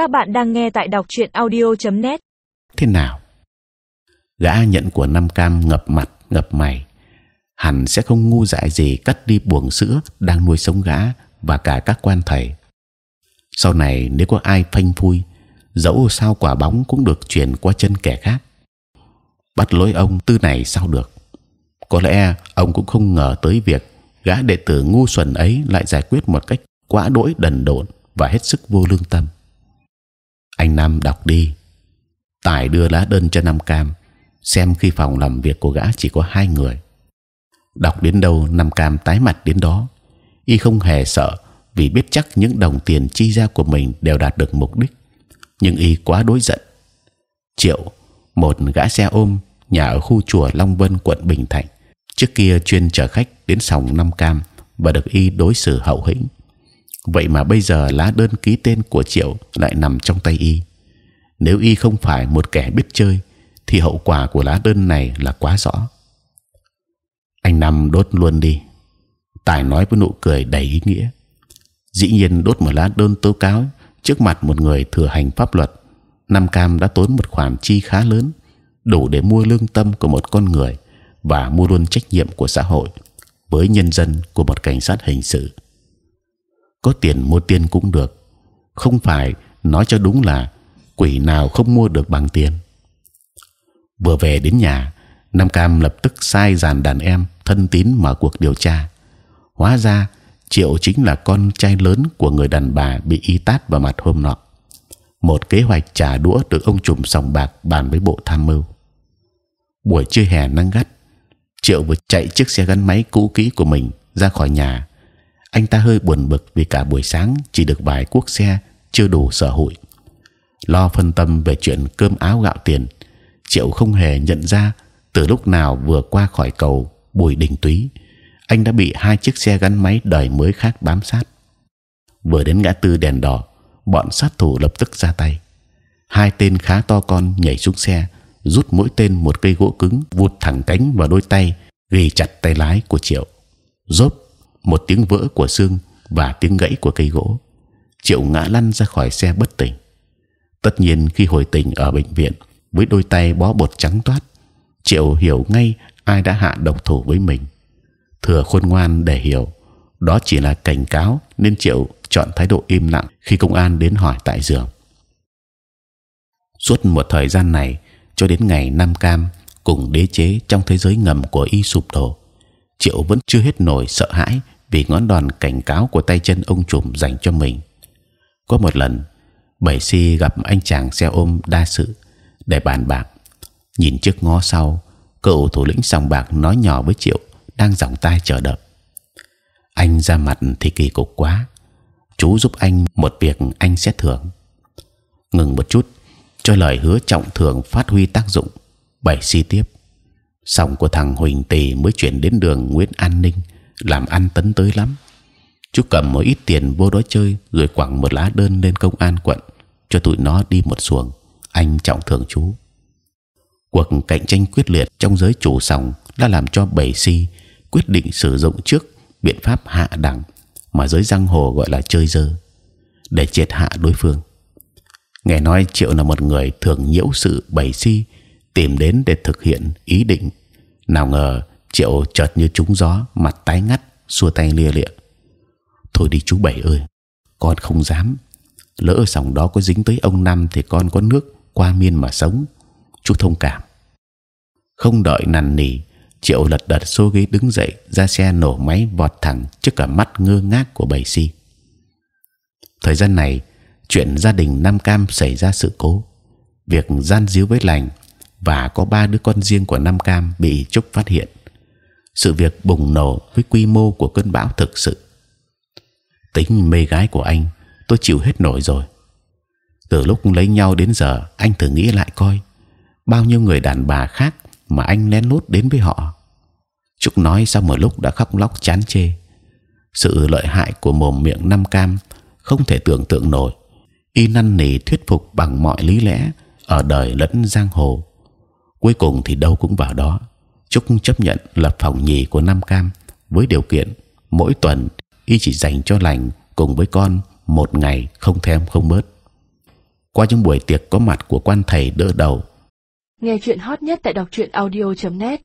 Các bạn đang nghe tại đọc truyện audio.net. thế nào? Gã nhận của nam cam ngập mặt, ngập mày. Hẳn sẽ không ngu dại gì cắt đi buồng sữa đang nuôi sống gã và cả các quan thầy. Sau này nếu có ai phanh phui, dẫu sao quả bóng cũng được chuyển qua chân kẻ khác. Bắt lỗi ông tư này sao được? Có lẽ ông cũng không ngờ tới việc gã đệ tử ngu xuẩn ấy lại giải quyết một cách quá đỗi đần độn và hết sức vô lương tâm anh Nam đọc đi Tài đưa lá đơn cho Nam Cam xem khi phòng làm việc của gã chỉ có hai người. Đọc đến đâu Nam Cam tái mặt đến đó. Y không hề sợ vì biết chắc những đồng tiền chi ra của mình đều đạt được mục đích. Nhưng Y quá đối giận. Triệu, một gã xe ôm nhà ở khu chùa Long Vân quận Bình Thạnh, trước kia chuyên chở khách đến sòng Nam Cam và được Y đối xử hậu hĩnh. Vậy mà bây giờ lá đơn ký tên của Triệu lại nằm trong tay Y. Nếu Y không phải một kẻ biết chơi, thì hậu quả của lá đơn này là quá rõ. Anh Năm đốt luôn đi. Tài nói với nụ cười đầy ý nghĩa. Dĩ nhiên đốt một lá đơn tố cáo trước mặt một người thừa hành pháp luật. Nam Cam đã tốn một khoản chi khá lớn, đủ để mua lương tâm của một con người và mua luôn trách nhiệm của xã hội với nhân dân của một cảnh sát hình sự. Có tiền mua tiền cũng được, không phải nói cho đúng là quỷ nào không mua được bằng tiền. Vừa về đến nhà nam cam lập tức sai dàn đàn em thân tín mở cuộc điều tra. Hóa ra triệu chính là con trai lớn của người đàn bà bị y tát vào mặt hôm nọ. Một kế hoạch trả đũa được ông trùm sòng bạc bàn với bộ tham mưu. Buổi trưa hè nắng gắt triệu vừa chạy chiếc xe gắn máy cũ kỹ của mình ra khỏi nhà anh ta hơi buồn bực vì cả buổi sáng chỉ được vài cuốc xe, chưa đủ sở hụi. Lo phân tâm về chuyện cơm áo gạo tiền, triệu không hề nhận ra từ lúc nào vừa qua khỏi cầu bùi đình túy, anh đã bị hai chiếc xe gắn máy đời mới khác bám sát. Vừa đến ngã tư đèn đỏ, bọn sát thủ lập tức ra tay. Hai tên khá to con nhảy xuống xe, rút mỗi tên một cây gỗ cứng, vụt thẳng cánh vào đôi tay, ghi chặt tay lái của triệu. Rốp một tiếng vỡ của xương và tiếng gãy của cây gỗ. Triệu ngã lăn ra khỏi xe bất tỉnh. Tất nhiên khi hồi tỉnh ở bệnh viện, với đôi tay bó bột trắng toát, triệu hiểu ngay ai đã hạ độc thủ với mình. Thừa khôn ngoan để hiểu, đó chỉ là cảnh cáo nên triệu chọn thái độ im lặng khi công an đến hỏi tại giường. Suốt một thời gian này, cho đến ngày Nam Cam cùng đế chế trong thế giới ngầm của y sụp đổ triệu vẫn chưa hết nổi sợ hãi vì ngón đòn cảnh cáo của tay chân ông trùm dành cho mình có một lần bảy si gặp anh chàng xe ôm đa sự để bàn bạc. Nhìn trước ngó sau, cậu thủ lĩnh sòng bạc nói nhỏ với triệu đang giỏng tai chờ đợi. Anh ra mặt thì kỳ cục quá. Chú giúp anh một việc anh sẽ thưởng. Ngừng một chút, cho lời hứa trọng thưởng phát huy tác dụng. Bảy si tiếp. Sòng của thằng Huỳnh Tỳ mới chuyển đến đường Nguyễn An Ninh, làm ăn tấn tới lắm. Chú cầm một ít tiền vô đó chơi, rồi quẳng một lá đơn lên công an quận cho tụi nó đi một xuồng anh trọng thưởng chú. Cuộc cạnh tranh quyết liệt trong giới chủ sòng đã làm cho bảy si quyết định sử dụng trước biện pháp hạ đẳng mà giới giang hồ gọi là chơi dơ để triệt hạ đối phương. Nghe nói triệu là một người thường nhiễu sự bảy si tìm đến để thực hiện ý định. Nào ngờ triệu chợt như trúng gió, mặt tái ngắt, xua tay lia lịa. Thôi đi chú bảy ơi, con không dám. Lỡ sòng đó có dính tới ông năm thì con có nước qua miên mà sống chú thông cảm không đợi nằn nỉ triệu lật đật xô ghế đứng dậy ra xe nổ máy vọt thẳng trước cả mắt ngơ ngác của bảy si thời gian này chuyện gia đình nam cam xảy ra sự cố việc gian díu với lành và có ba đứa con riêng của nam cam bị trúc phát hiện. Sự việc bùng nổ với quy mô của cơn bão thực sự. Tính mê gái của anh, tôi chịu hết nổi rồi. Từ lúc lấy nhau đến giờ, anh thử nghĩ lại coi, bao nhiêu người đàn bà khác mà anh lén lút đến với họ. Trúc nói sau một lúc đã khóc lóc chán chê. Sự lợi hại của mồm miệng nam cam không thể tưởng tượng nổi. Y năn nỉ thuyết phục bằng mọi lý lẽ ở đời lẫn giang hồ cuối cùng thì đâu cũng vào đó. Trúc chấp nhận lập phòng nhì của Nam cam với điều kiện mỗi tuần y chỉ dành cho lành cùng với con một ngày không thêm không bớt. Qua những buổi tiệc có mặt của quan thầy đỡ đầu. Nghe chuyện hot nhất tại đọc truyện audio.net